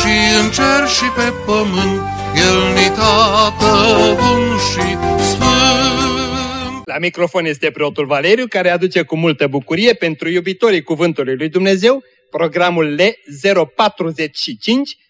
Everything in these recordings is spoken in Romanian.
și în cer și pe pământ, El ni tată bun și sfânt. La microfon este preotul Valeriu, care aduce cu multă bucurie pentru iubitorii Cuvântului Lui Dumnezeu programul L045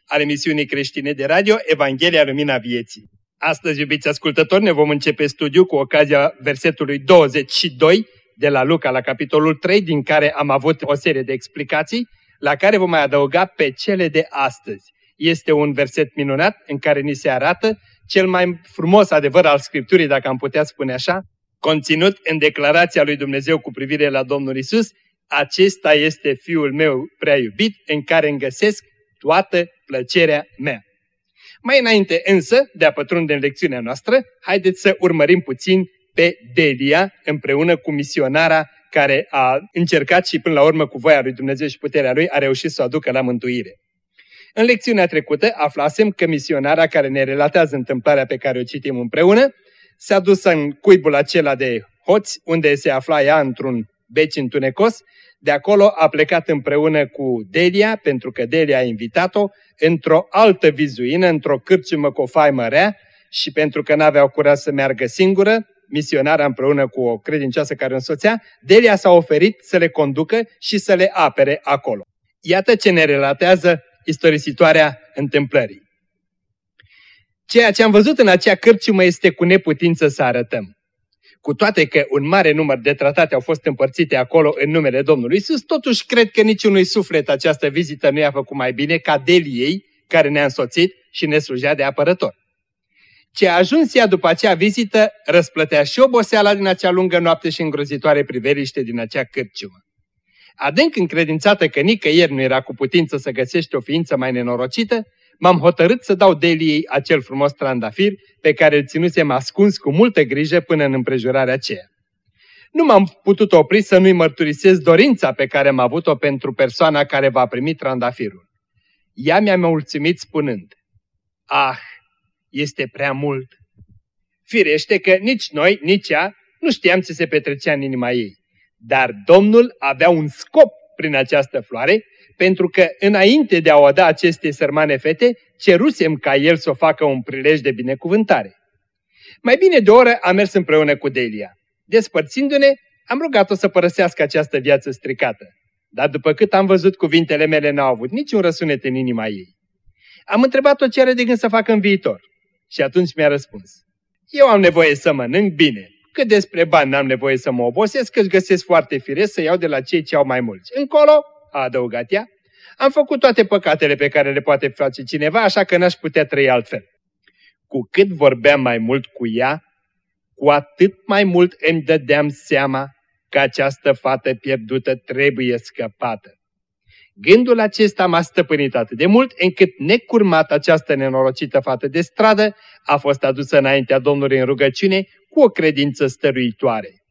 al emisiunii creștine de radio Evanghelia Lumina Vieții. Astăzi, iubiți ascultători, ne vom începe studiul cu ocazia versetului 22 de la Luca la capitolul 3, din care am avut o serie de explicații, la care vom mai adăuga pe cele de astăzi. Este un verset minunat în care ni se arată cel mai frumos adevăr al Scripturii, dacă am putea spune așa, conținut în declarația lui Dumnezeu cu privire la Domnul Isus, acesta este Fiul meu prea iubit, în care îmi găsesc toată plăcerea mea. Mai înainte însă de a pătrunde în lecțiunea noastră, haideți să urmărim puțin pe Delia împreună cu misionara care a încercat și până la urmă cu voia lui Dumnezeu și puterea lui a reușit să o aducă la mântuire. În lecțiunea trecută aflasem că misionara care ne relatează întâmplarea pe care o citim împreună s-a dus în cuibul acela de hoți, unde se afla ea într-un beci întunecos, de acolo a plecat împreună cu Delia, pentru că Delia a invitat-o, într-o altă vizuină, într-o cârciumă cu o faimă rea și pentru că n-aveau curaj să meargă singură, misionarea împreună cu o credincioasă care o însoțea, Delia s-a oferit să le conducă și să le apere acolo. Iată ce ne relatează istorisitoarea întâmplării. Ceea ce am văzut în acea cârciumă este cu neputință să arătăm. Cu toate că un mare număr de tratate au fost împărțite acolo în numele Domnului Isus, totuși cred că niciunui suflet această vizită nu i-a făcut mai bine ca Deliei, care ne-a însoțit și ne slujea de apărător. Ce a ajuns ea după acea vizită, răsplătea și oboseala din acea lungă noapte și îngrozitoare priveliște din acea cârciumă. Adânc încredințată că nicăieri nu era cu putință să găsește o ființă mai nenorocită, m-am hotărât să dau Deliei acel frumos trandafir pe care îl ținusem ascuns cu multă grijă până în împrejurarea aceea. Nu m-am putut opri să nu-i mărturisesc dorința pe care am avut-o pentru persoana care va primi trandafirul. Ea mi-a mulțumit spunând, Ah, este prea mult. Firește că nici noi, nici ea, nu știam ce se petrecea în inima ei. Dar Domnul avea un scop prin această floare pentru că înainte de a o da aceste sărmane fete, cerusem ca el să o facă un prilej de binecuvântare. Mai bine de o oră am mers împreună cu Delia. Despărțindu-ne, am rugat-o să părăsească această viață stricată. Dar după cât am văzut, cuvintele mele n-au avut niciun răsunet în inima ei. Am întrebat-o ce are de gând să facă în viitor. Și atunci mi-a răspuns. Eu am nevoie să mănânc bine. Cât despre bani n-am nevoie să mă obosesc, că își găsesc foarte firesc să iau de la cei ce au mai mulți. Încolo, a adăugat ea, am făcut toate păcatele pe care le poate face cineva, așa că n-aș putea trăi altfel. Cu cât vorbeam mai mult cu ea, cu atât mai mult îmi dădeam seama că această fată pierdută trebuie scăpată. Gândul acesta m-a stăpânit atât de mult, încât necurmat această nenorocită fată de stradă a fost adusă înaintea Domnului în rugăciune cu o credință stăruitoare.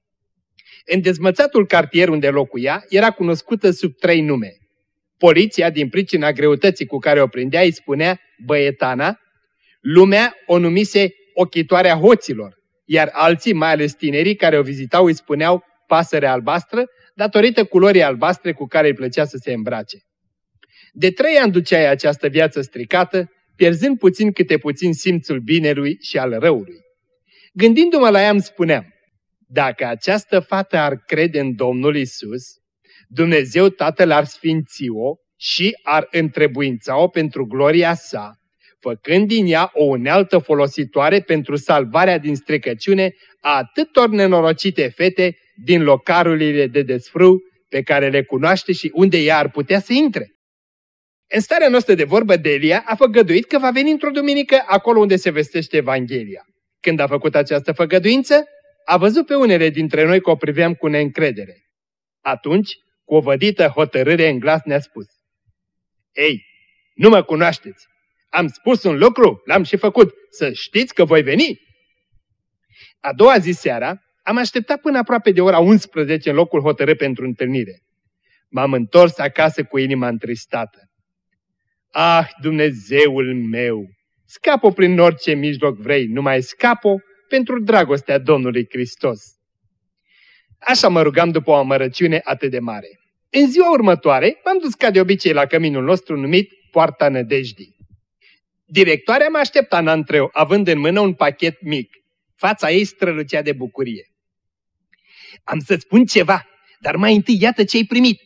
În dezmățatul cartier unde locuia, era cunoscută sub trei nume. Poliția, din pricina greutății cu care o prindea, îi spunea băietana, lumea o numise ochitoarea hoților, iar alții, mai ales tinerii care o vizitau, îi spuneau pasăre albastră, datorită culorii albastre cu care îi plăcea să se îmbrace. De trei ani ducea această viață stricată, pierzând puțin câte puțin simțul binelui și al răului. Gândindu-mă la ea îmi spuneam, dacă această fată ar crede în Domnul Isus, Dumnezeu Tatăl ar sfinți-o și ar întrebuința-o pentru gloria sa, făcând din ea o unealtă folositoare pentru salvarea din strecăciune a atâtor nenorocite fete din locarurile de desfrâu pe care le cunoaște și unde ea ar putea să intre. În starea noastră de vorbă, Delia a făgăduit că va veni într-o duminică acolo unde se vestește Evanghelia. Când a făcut această făgăduință, a văzut pe unele dintre noi că o priveam cu neîncredere. Atunci, cu o vădită hotărâre în glas ne-a spus, Ei, nu mă cunoașteți, Am spus un lucru, l-am și făcut, să știți că voi veni. A doua zi seara, am așteptat până aproape de ora 11 în locul hotărât pentru întâlnire. M-am întors acasă cu inima întristată. Ah, Dumnezeul meu! Scapă prin orice mijloc vrei, numai scapă pentru dragostea Domnului Hristos. Așa mă rugam după o amărăciune atât de mare. În ziua următoare m-am dus ca de obicei la căminul nostru numit Poarta Nădejdii. Directoarea mă aștepta în antreu, având în mână un pachet mic. Fața ei strălucea de bucurie. Am să-ți spun ceva, dar mai întâi iată ce ai primit.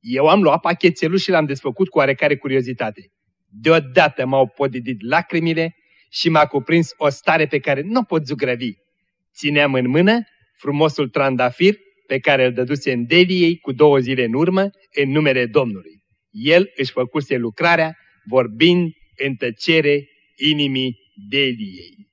Eu am luat pachetelul și l-am desfăcut cu oarecare curiozitate. Deodată m-au podidit lacrimile și m-a cuprins o stare pe care nu pot zugrăvi. Țineam în mână frumosul trandafir pe care îl dăduse în Deliei cu două zile în urmă în numele Domnului. El își făcuse lucrarea vorbind în tăcere inimii Deliei.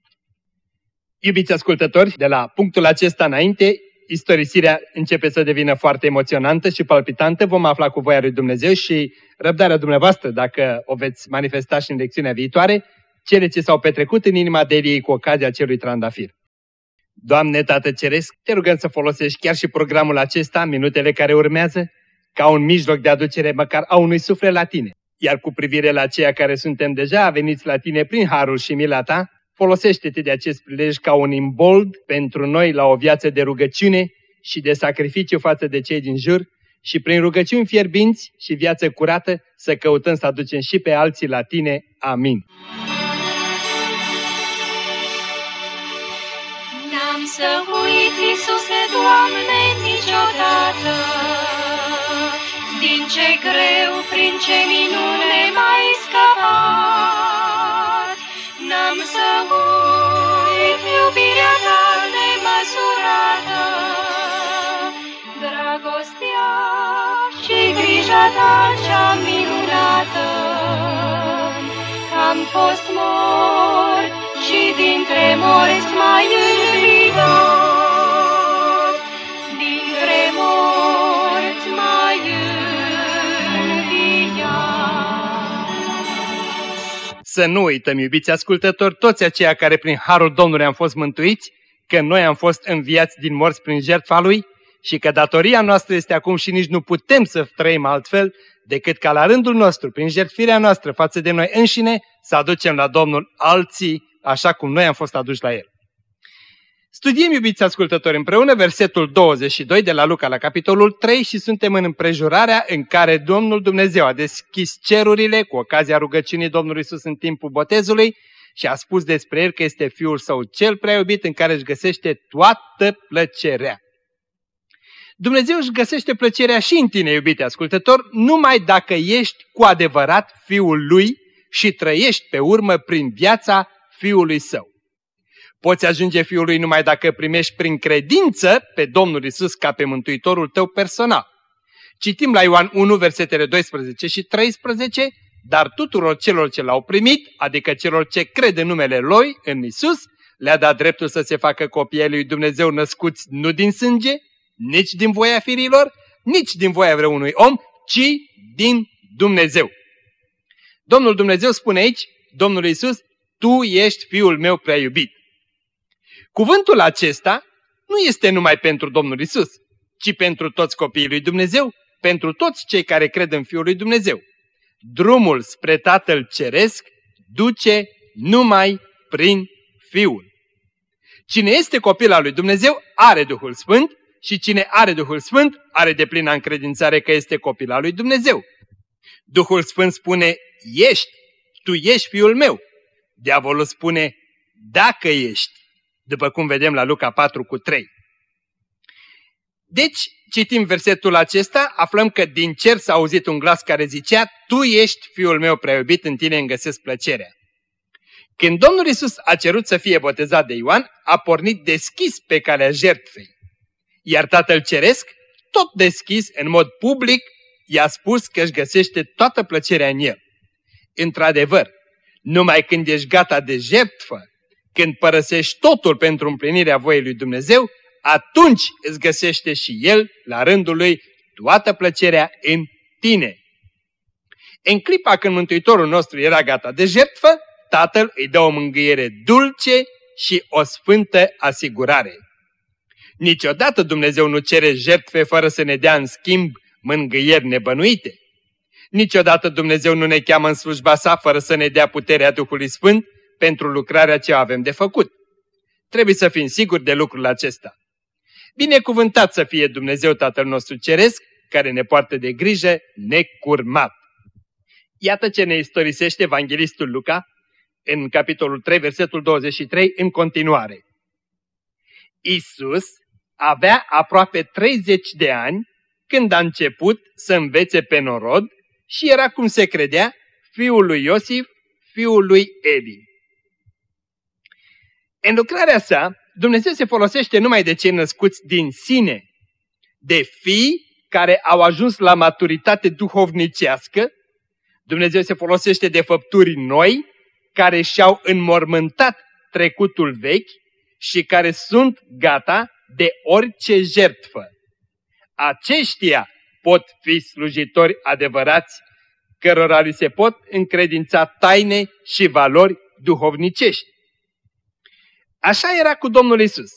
Iubiți ascultători, de la punctul acesta înainte, istorisirea începe să devină foarte emoționantă și palpitantă. Vom afla cu voia lui Dumnezeu și răbdarea dumneavoastră, dacă o veți manifesta și în lecțiunea viitoare, cele ce s-au petrecut în inima Deliei cu ocazia acelui trandafir. Doamne Tată Ceresc, te rugăm să folosești chiar și programul acesta, minutele care urmează, ca un mijloc de aducere măcar a unui suflet la tine. Iar cu privire la ceea care suntem deja veniți la tine prin harul și mila ta, folosește-te de acest prilej ca un imbold pentru noi la o viață de rugăciune și de sacrificiu față de cei din jur și prin rugăciuni fierbinți și viață curată să căutăm să aducem și pe alții la tine. Amin. N-am să uit, Iisuse, Doamne, niciodată, din ce greu, prin ce minune mai scăpat. N-am să uit iubirea ta nemăsurată, dragostea și grija ta cea minunată. Am fost mort și dintre morți mai înviat, Să nu uităm, iubiți ascultători, toți aceia care prin Harul Domnului am fost mântuiți, că noi am fost înviați din morți prin jertfa Lui și că datoria noastră este acum și nici nu putem să trăim altfel decât ca la rândul nostru, prin jertfirea noastră față de noi înșine, să aducem la Domnul alții așa cum noi am fost aduși la El. Studiem, iubiți ascultători, împreună versetul 22 de la Luca la capitolul 3 și suntem în împrejurarea în care Domnul Dumnezeu a deschis cerurile cu ocazia rugăciunii Domnului Isus în timpul botezului și a spus despre El că este Fiul Său cel prea iubit în care își găsește toată plăcerea. Dumnezeu își găsește plăcerea și în tine, iubite ascultător, numai dacă ești cu adevărat Fiul Lui și trăiești pe urmă prin viața Fiului Său. Poți ajunge Fiul Lui numai dacă primești prin credință pe Domnul Isus ca pe Mântuitorul tău personal. Citim la Ioan 1, versetele 12 și 13, dar tuturor celor ce l-au primit, adică celor ce cred în numele Lui, în Isus, le-a dat dreptul să se facă copiii lui Dumnezeu născuți nu din sânge, nici din voia firilor, nici din voia vreunui om, ci din Dumnezeu. Domnul Dumnezeu spune aici, Domnul Isus, Tu ești Fiul meu prea iubit. Cuvântul acesta nu este numai pentru Domnul Isus, ci pentru toți copiii lui Dumnezeu, pentru toți cei care cred în Fiul lui Dumnezeu. Drumul spre Tatăl Ceresc duce numai prin Fiul. Cine este copil al lui Dumnezeu are Duhul Sfânt și cine are Duhul Sfânt are de plină încredințare că este copil al lui Dumnezeu. Duhul Sfânt spune, ești, tu ești fiul meu. Diavolul spune, dacă ești, după cum vedem la Luca 4 cu 3. Deci, citim versetul acesta, aflăm că din cer s-a auzit un glas care zicea, Tu ești fiul meu preiubit, în tine îmi găsesc plăcerea. Când Domnul Isus a cerut să fie botezat de Ioan, a pornit deschis pe calea jertfei. Iar Tatăl Ceresc, tot deschis, în mod public, i-a spus că își găsește toată plăcerea în el. Într-adevăr, numai când ești gata de jertfă, când părăsești totul pentru împlinirea voiei lui Dumnezeu, atunci îți găsește și El, la rândul Lui, toată plăcerea în tine. În clipa când Mântuitorul nostru era gata de jertfă, Tatăl îi dă o mângâiere dulce și o sfântă asigurare. Niciodată Dumnezeu nu cere jertfe fără să ne dea în schimb mângâieri nebănuite. Niciodată Dumnezeu nu ne cheamă în slujba sa fără să ne dea puterea Duhului Sfânt pentru lucrarea ce avem de făcut. Trebuie să fim siguri de lucrul acesta. Binecuvântat să fie Dumnezeu Tatăl nostru Ceresc, care ne poartă de grijă necurmat. Iată ce ne istorisește Evanghelistul Luca în capitolul 3, versetul 23, în continuare. Isus avea aproape 30 de ani când a început să învețe pe norod și era cum se credea fiul lui Iosif, fiul lui Eli. În lucrarea sa, Dumnezeu se folosește numai de cei născuți din sine, de fii care au ajuns la maturitate duhovnicească, Dumnezeu se folosește de făpturi noi, care și-au înmormântat trecutul vechi și care sunt gata de orice jertfă. Aceștia pot fi slujitori adevărați, cărora li se pot încredința taine și valori duhovnicești. Așa era cu Domnul Isus.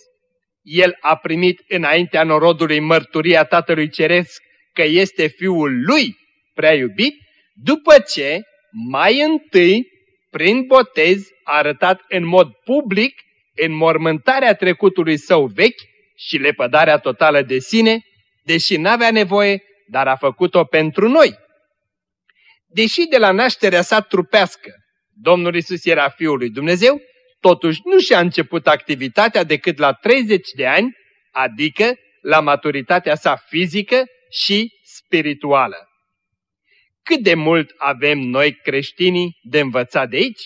El a primit înaintea norodului mărturia Tatălui Ceresc că este Fiul Lui prea iubit, după ce, mai întâi, prin botez, a arătat în mod public înmormântarea trecutului său vechi și lepădarea totală de sine, deși n-avea nevoie, dar a făcut-o pentru noi. Deși de la nașterea sa trupească, Domnul Isus era Fiul lui Dumnezeu, totuși nu și-a început activitatea decât la 30 de ani, adică la maturitatea sa fizică și spirituală. Cât de mult avem noi creștinii de învățat de aici?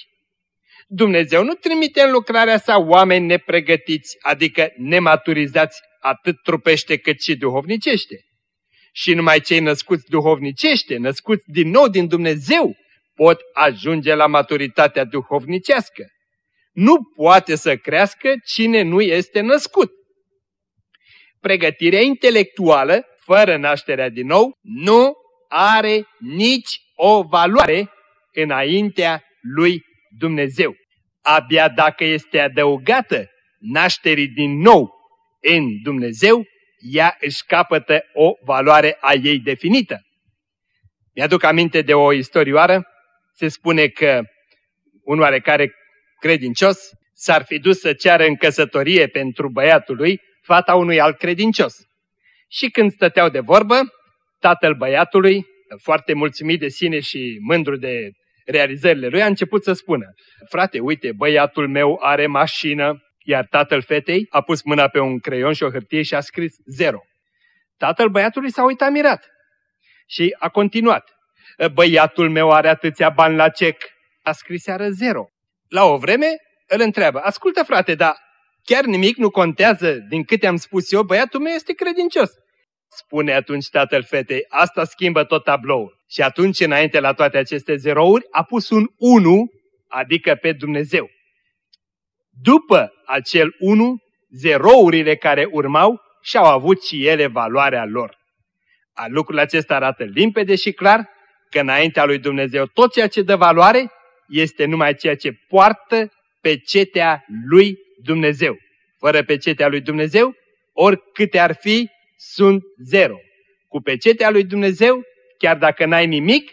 Dumnezeu nu trimite în lucrarea sa oameni nepregătiți, adică nematurizați atât trupește cât și duhovnicește. Și numai cei născuți duhovnicește, născuți din nou din Dumnezeu, pot ajunge la maturitatea duhovnicească. Nu poate să crească cine nu este născut. Pregătirea intelectuală, fără nașterea din nou, nu are nici o valoare înaintea lui Dumnezeu. Abia dacă este adăugată nașterii din nou în Dumnezeu, ea își capătă o valoare a ei definită. Mi-aduc aminte de o istorioară, se spune că un oarecare credincios s-ar fi dus să ceară în căsătorie pentru băiatul lui fata unui alt credincios. Și când stăteau de vorbă, tatăl băiatului, foarte mulțumit de sine și mândru de realizările lui, a început să spună, frate, uite, băiatul meu are mașină, iar tatăl fetei a pus mâna pe un creion și o hârtie și a scris zero. Tatăl băiatului s-a uitat mirat și a continuat. Băiatul meu are atâția bani la cec. A scris iară zero. La o vreme îl întreabă, ascultă frate, dar chiar nimic nu contează din câte am spus eu, băiatul meu este credincios. Spune atunci tatăl fetei, asta schimbă tot tabloul. Și atunci, înainte la toate aceste zerouri, a pus un 1, adică pe Dumnezeu. După acel 1, zerourile care urmau și-au avut și ele valoarea lor. A lucrul acesta arată limpede și clar că înaintea lui Dumnezeu tot ceea ce dă valoare este numai ceea ce poartă pe cetea lui Dumnezeu. Fără pe cetea lui Dumnezeu, oricâte ar fi, sunt zero. Cu pecetea lui Dumnezeu, chiar dacă n-ai nimic,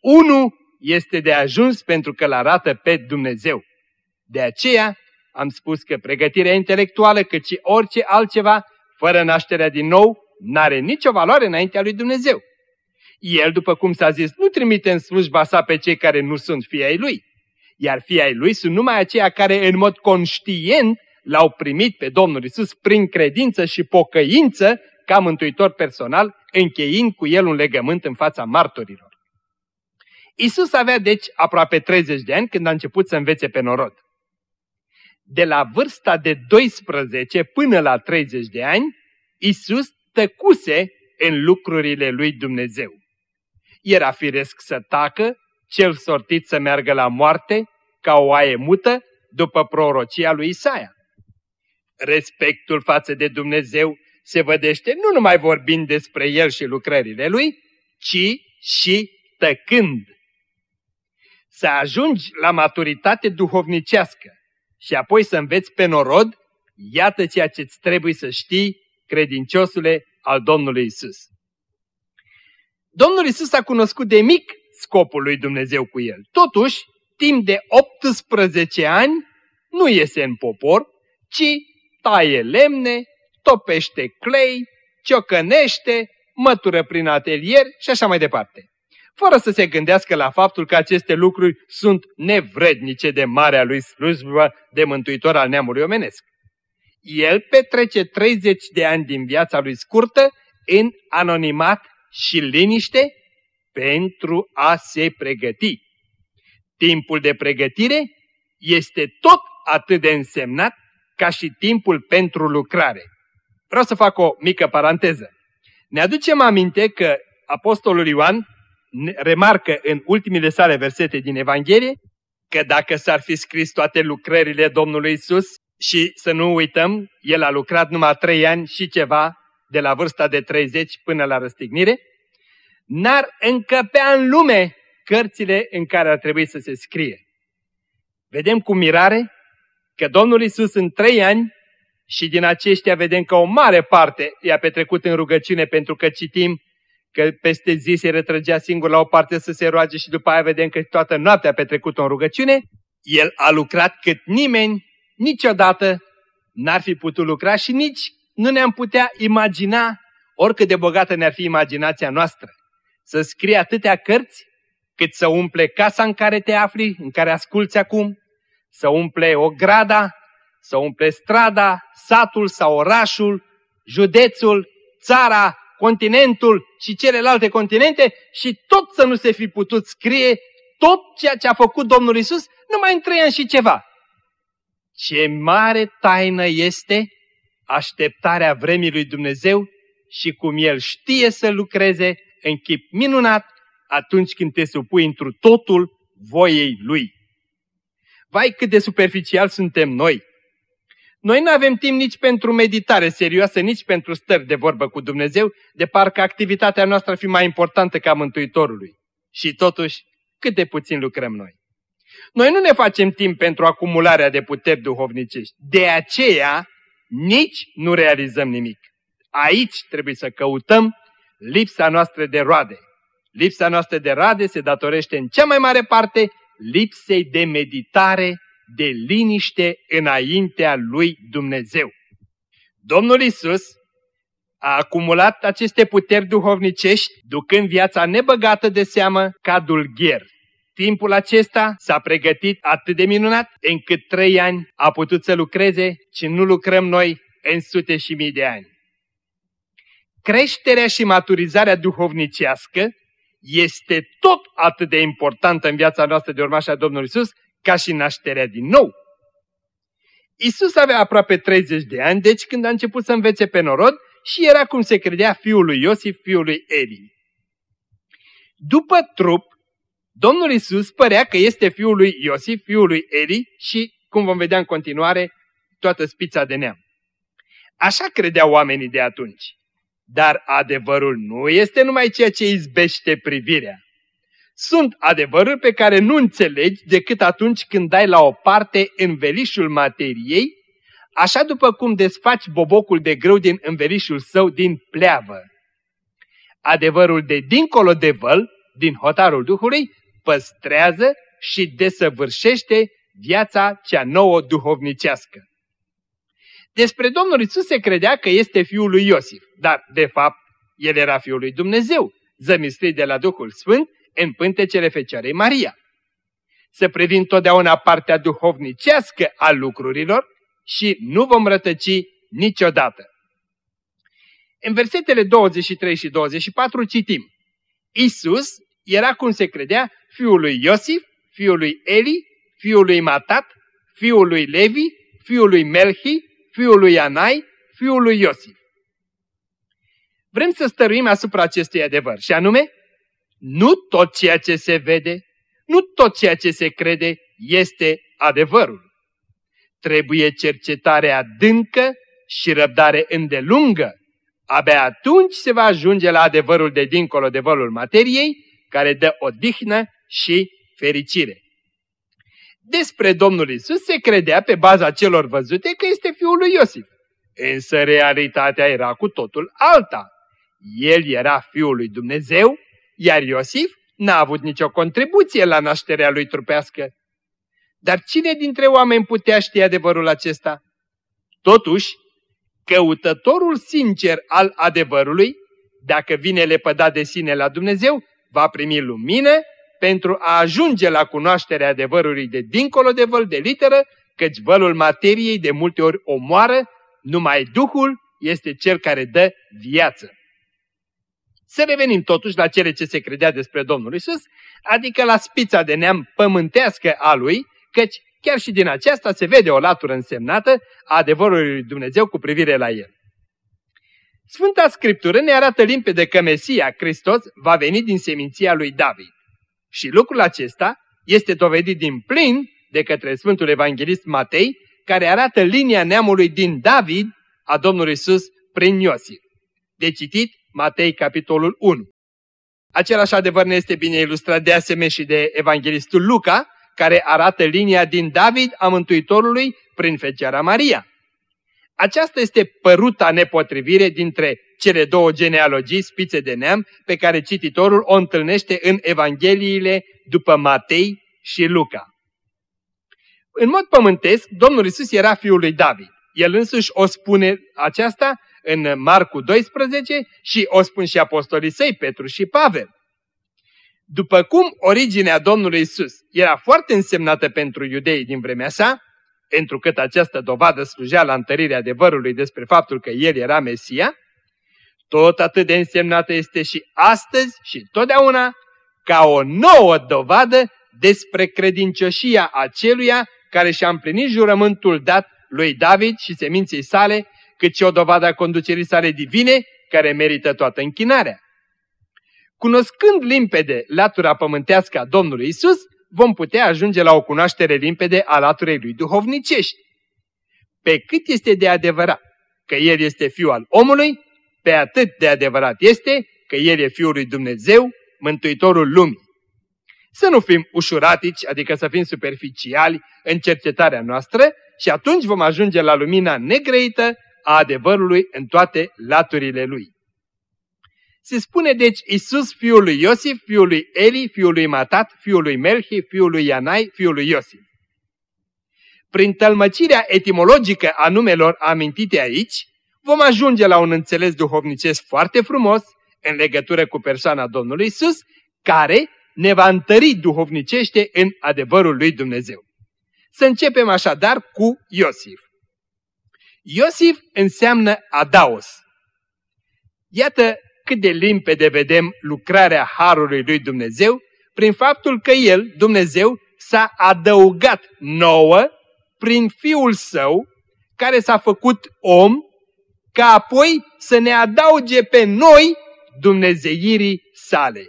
unul este de ajuns pentru că îl arată pe Dumnezeu. De aceea am spus că pregătirea intelectuală, cât și orice altceva, fără nașterea din nou, n-are nicio valoare înaintea lui Dumnezeu. El, după cum s-a zis, nu trimite în slujba sa pe cei care nu sunt fii ai lui, iar fii ai lui sunt numai aceia care în mod conștient l-au primit pe Domnul Isus prin credință și pocăință ca mântuitor personal, încheind cu el un legământ în fața martorilor. Isus avea deci aproape 30 de ani când a început să învețe pe norod. De la vârsta de 12 până la 30 de ani, Isus tăcuse în lucrurile lui Dumnezeu. Era firesc să tacă, cel sortit să meargă la moarte, ca o aie mută, după prorocia lui Isaia. Respectul față de Dumnezeu se vădește nu numai vorbind despre el și lucrările lui, ci și tăcând să ajungi la maturitate duhovnicească și apoi să înveți pe norod, iată ceea ce îți trebuie să știi, credinciosule al Domnului Isus. Domnul Isus a cunoscut de mic scopul lui Dumnezeu cu el. Totuși, timp de 18 ani, nu iese în popor, ci taie lemne, topește clei, ciocănește, mătură prin atelier și așa mai departe. Fără să se gândească la faptul că aceste lucruri sunt nevrednice de marea lui slujbă de mântuitor al neamului omenesc. El petrece 30 de ani din viața lui scurtă în anonimat și liniște pentru a se pregăti. Timpul de pregătire este tot atât de însemnat ca și timpul pentru lucrare. Vreau să fac o mică paranteză. Ne aducem aminte că Apostolul Ioan remarcă în ultimile sale versete din Evanghelie că dacă s-ar fi scris toate lucrările Domnului Isus și să nu uităm, el a lucrat numai trei ani și ceva de la vârsta de 30 până la răstignire, n-ar încăpea în lume cărțile în care ar trebui să se scrie. Vedem cu mirare că Domnul Isus în trei ani și din aceștia vedem că o mare parte i-a petrecut în rugăciune pentru că citim că peste zi se retrăgea singur la o parte să se roage și după aia vedem că toată noaptea a petrecut în rugăciune, el a lucrat cât nimeni niciodată n-ar fi putut lucra și nici nu ne-am putea imagina, oricât de bogată ne-ar fi imaginația noastră, să scrie atâtea cărți cât să umple casa în care te afli, în care asculți acum, să umple o grada, să umple strada, satul sau orașul, județul, țara, continentul și celelalte continente și tot să nu se fi putut scrie tot ceea ce a făcut Domnul Isus numai în trei ani și ceva. Ce mare taină este așteptarea vremii lui Dumnezeu și cum El știe să lucreze în chip minunat atunci când te supui întru totul voiei Lui. Vai cât de superficial suntem noi! Noi nu avem timp nici pentru meditare serioasă, nici pentru stări de vorbă cu Dumnezeu, de parcă activitatea noastră ar fi mai importantă ca Mântuitorului. Și totuși, cât de puțin lucrăm noi. Noi nu ne facem timp pentru acumularea de puteri duhovnicești. De aceea, nici nu realizăm nimic. Aici trebuie să căutăm lipsa noastră de roade. Lipsa noastră de roade se datorește în cea mai mare parte lipsei de meditare, de liniște înaintea lui Dumnezeu. Domnul Isus a acumulat aceste puteri duhovnicești, ducând viața nebăgată de seamă ca dulgher. Timpul acesta s-a pregătit atât de minunat, încât trei ani a putut să lucreze și nu lucrăm noi în sute și mii de ani. Creșterea și maturizarea duhovnicească este tot atât de importantă în viața noastră de urmașa Domnului Isus, ca și nașterea din nou. Isus avea aproape 30 de ani, deci când a început să învețe pe norod și era cum se credea fiul lui Iosif, fiul lui Eli. După trup, Domnul Isus părea că este fiul lui Iosif, fiul lui Eli și, cum vom vedea în continuare, toată spița de neam. Așa credeau oamenii de atunci. Dar adevărul nu este numai ceea ce izbește privirea. Sunt adevăruri pe care nu înțelegi decât atunci când dai la o parte învelișul materiei, așa după cum desfaci bobocul de grâu din învelișul său din pleavă. Adevărul de dincolo de văl, din hotarul Duhului, păstrează și desăvârșește viața cea nouă duhovnicească. Despre Domnul Isus se credea că este fiul lui Iosif, dar, de fapt, el era fiul lui Dumnezeu, zămislit de la Duhul Sfânt în pântecele Fecioarei Maria. Să privim totdeauna partea duhovnicească a lucrurilor și nu vom rătăci niciodată. În versetele 23 și 24 citim Isus era cum se credea fiul lui Iosif, fiul lui Eli, fiul lui Matat, fiul lui Levi, fiul lui Melchi, fiul lui Anai, fiul lui Iosif. Vrem să stăruim asupra acestui adevăr și anume, nu tot ceea ce se vede, nu tot ceea ce se crede este adevărul. Trebuie cercetare adâncă și răbdare îndelungă. Abia atunci se va ajunge la adevărul de dincolo de vălul materiei, care dă odihnă și fericire. Despre Domnul Isus se credea pe baza celor văzute că este fiul lui Iosif. Însă realitatea era cu totul alta. El era fiul lui Dumnezeu, iar Iosif n-a avut nicio contribuție la nașterea lui trupească. Dar cine dintre oameni putea ști adevărul acesta? Totuși, căutătorul sincer al adevărului, dacă vine lepădat de sine la Dumnezeu, va primi lumină pentru a ajunge la cunoașterea adevărului de dincolo de văl de literă, căci vălul materiei de multe ori omoară, numai Duhul este cel care dă viață. Să revenim totuși la cele ce se credea despre Domnul Isus, adică la spița de neam pământească a lui, căci chiar și din aceasta se vede o latură însemnată a adevărului lui Dumnezeu cu privire la el. Sfânta Scriptură ne arată limpede că Mesia, Hristos, va veni din seminția lui David. Și lucrul acesta este dovedit din plin de către Sfântul Evanghelist Matei, care arată linia neamului din David a Domnului Isus prin Iosif. De citit Matei, capitolul 1. Același adevăr ne este bine ilustrat de asemenea și de Evanghelistul Luca, care arată linia din David a Mântuitorului prin Fecioara Maria. Aceasta este păruta nepotrivire dintre cele două genealogii spițe de neam pe care cititorul o întâlnește în Evangheliile după Matei și Luca. În mod pământesc, Domnul Isus era fiul lui David. El însuși o spune aceasta în Marcu 12 și o spun și apostolii săi, Petru și Pavel. După cum originea Domnului Isus era foarte însemnată pentru iudei din vremea sa, întrucât această dovadă slujea la întărirea adevărului despre faptul că El era Mesia, tot atât de însemnată este și astăzi și totdeauna ca o nouă dovadă despre credincioșia aceluia care și-a împlinit jurământul dat lui David și seminței sale, cât și o dovadă a conducerii sale divine, care merită toată închinarea. Cunoscând limpede latura pământească a Domnului Isus, vom putea ajunge la o cunoaștere limpede a laturei lui duhovnicești. Pe cât este de adevărat că El este Fiul al omului, pe atât de adevărat este că El e Fiul lui Dumnezeu, Mântuitorul lumii. Să nu fim ușuratici, adică să fim superficiali în cercetarea noastră și atunci vom ajunge la lumina negrăită a adevărului în toate laturile lui. Se spune deci Isus fiul lui Iosif, fiul lui Eli, fiul lui Matat, fiul lui Melchi, fiul lui Ianai, fiul lui Iosif. Prin tălmăcirea etimologică a numelor amintite aici, vom ajunge la un înțeles duhovnicesc foarte frumos în legătură cu persoana Domnului Isus, care ne va întări duhovnicește în adevărul lui Dumnezeu. Să începem așadar cu Iosif. Iosif înseamnă adaos. Iată cât de limpede vedem lucrarea Harului lui Dumnezeu prin faptul că El, Dumnezeu, s-a adăugat nouă prin Fiul Său, care s-a făcut om, ca apoi să ne adauge pe noi dumnezeirii sale.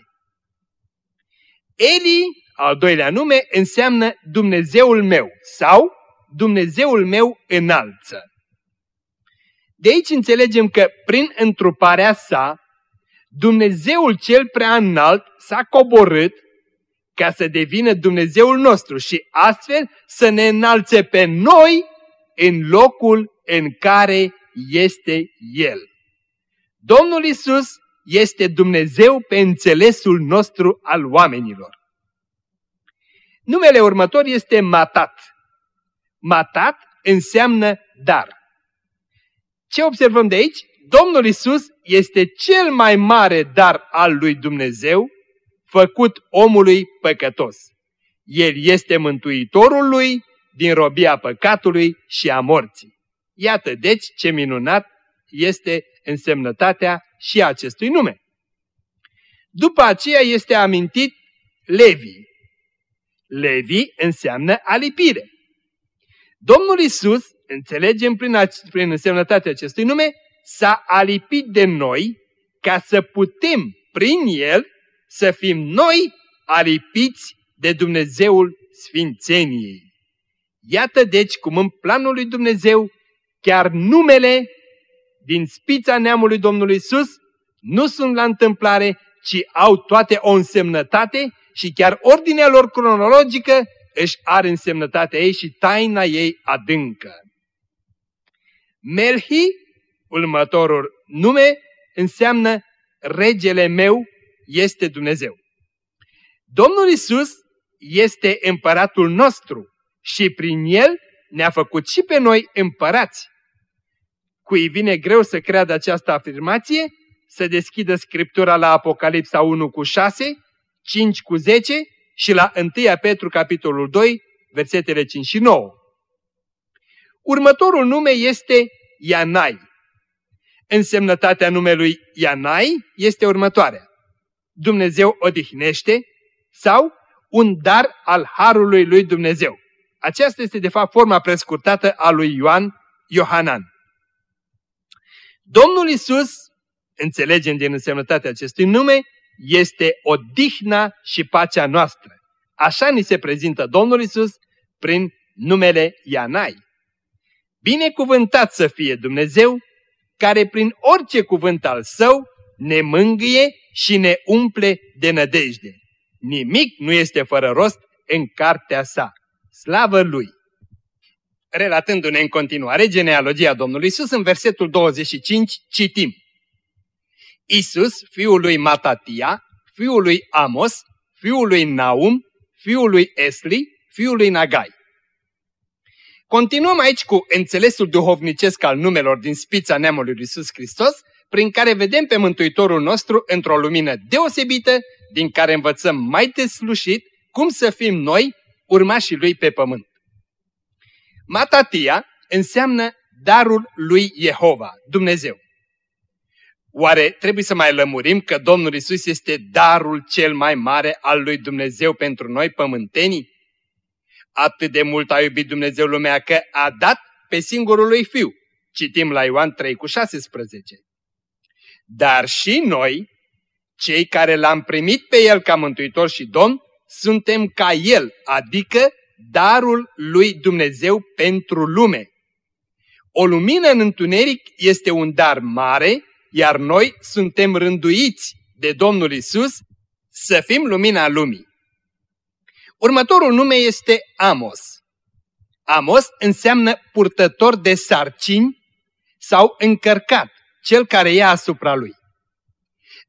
Eli, al doilea nume, înseamnă Dumnezeul meu sau Dumnezeul meu înalță. De aici înțelegem că prin întruparea sa, Dumnezeul cel prea înalt s-a coborât ca să devină Dumnezeul nostru și astfel să ne înalțe pe noi în locul în care este El. Domnul Isus este Dumnezeu pe înțelesul nostru al oamenilor. Numele următor este Matat. Matat înseamnă dar. Ce observăm de aici? Domnul Isus este cel mai mare dar al lui Dumnezeu, făcut omului păcătos. El este mântuitorul lui din robia păcatului și a morții. Iată deci ce minunat este însemnătatea și acestui nume. După aceea este amintit Levi. Levi înseamnă alipire. Domnul Isus, înțelegem prin, prin însemnătatea acestui nume, s-a alipit de noi ca să putem prin El să fim noi alipiți de Dumnezeul Sfințeniei. Iată deci cum în planul lui Dumnezeu chiar numele din spița neamului Domnului Isus nu sunt la întâmplare, ci au toate o însemnătate și chiar ordinea lor cronologică își are însemnătatea ei și taina ei adâncă. Melhi, următorul nume, înseamnă regele meu este Dumnezeu. Domnul Isus este împăratul nostru și prin el ne-a făcut și pe noi împărați. Cui vine greu să creadă această afirmație, să deschidă Scriptura la Apocalipsa 1 cu 6, 5 cu 10 și la 1 Petru capitolul 2, versetele 5 și 9. Următorul nume este Ianai. Însemnătatea numelui Ianai este următoarea. Dumnezeu odihnește sau un dar al Harului lui Dumnezeu. Aceasta este de fapt forma prescurtată a lui Ioan Iohanan. Domnul Isus, înțelegem din însemnătatea acestui nume, este odihna și pacea noastră. Așa ni se prezintă Domnul Isus prin numele Ianai. Binecuvântat să fie Dumnezeu, care prin orice cuvânt al său ne mângâie și ne umple de nădejde. Nimic nu este fără rost în cartea sa. Slavă Lui! Relatându-ne în continuare genealogia Domnului Isus, în versetul 25 citim. Isus, fiul lui Matatia, fiul lui Amos, fiul lui Naum, fiul lui Esli, fiul lui Nagai. Continuăm aici cu înțelesul duhovnicesc al numelor din spița neamului lui Iisus Hristos, prin care vedem pe Mântuitorul nostru într-o lumină deosebită, din care învățăm mai deslușit cum să fim noi urmașii lui pe pământ. Matatia înseamnă darul lui Jehova, Dumnezeu. Oare trebuie să mai lămurim că Domnul Isus este darul cel mai mare al lui Dumnezeu pentru noi pământenii? Atât de mult a iubit Dumnezeu lumea că a dat pe singurul lui Fiu. Citim la Ioan 3 cu 16. Dar și noi, cei care l-am primit pe El ca Mântuitor și Domn, suntem ca El, adică darul lui Dumnezeu pentru lume. O lumină în întuneric este un dar mare, iar noi suntem rânduiți de Domnul Isus să fim lumina lumii. Următorul nume este Amos. Amos înseamnă purtător de sarcini sau încărcat, cel care ia asupra lui.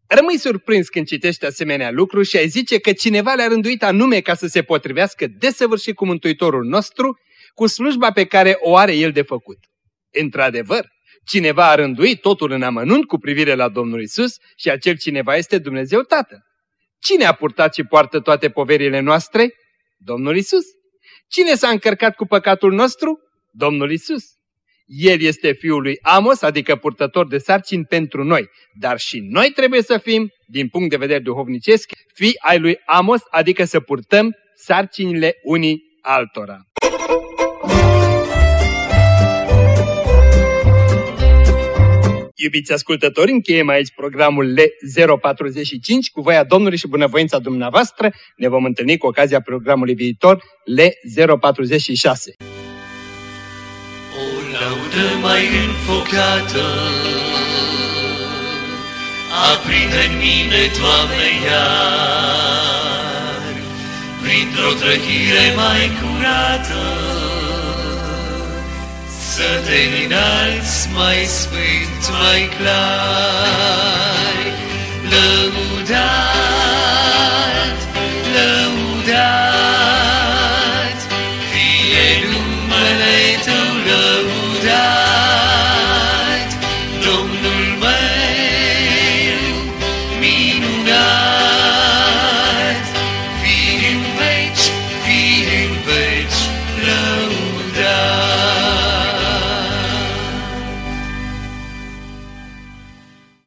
Rămâi surprins când citești asemenea lucruri și ai zice că cineva le-a rânduit anume ca să se potrivească desăvârșit cu Mântuitorul nostru, cu slujba pe care o are el de făcut. Într-adevăr, cineva a rânduit totul în amănunt cu privire la Domnul Isus și acel cineva este Dumnezeu Tatăl. Cine a purtat și poartă toate poverile noastre? Domnul Isus. Cine s-a încărcat cu păcatul nostru? Domnul Isus. El este fiul lui Amos, adică purtător de sarcini pentru noi. Dar și noi trebuie să fim, din punct de vedere duhovnicesc, fii ai lui Amos, adică să purtăm sarcinile unii altora. Iubiți ascultători, încheiem aici programul L045 cu voia Domnului și bunăvoința dumneavoastră. Ne vom întâlni cu ocazia programului viitor L046. O laudă mai înfocată aprinde în mine, Doamne, iar printr-o trăhire mai curată să te înalți mai sfânt, mai clar, lăudat.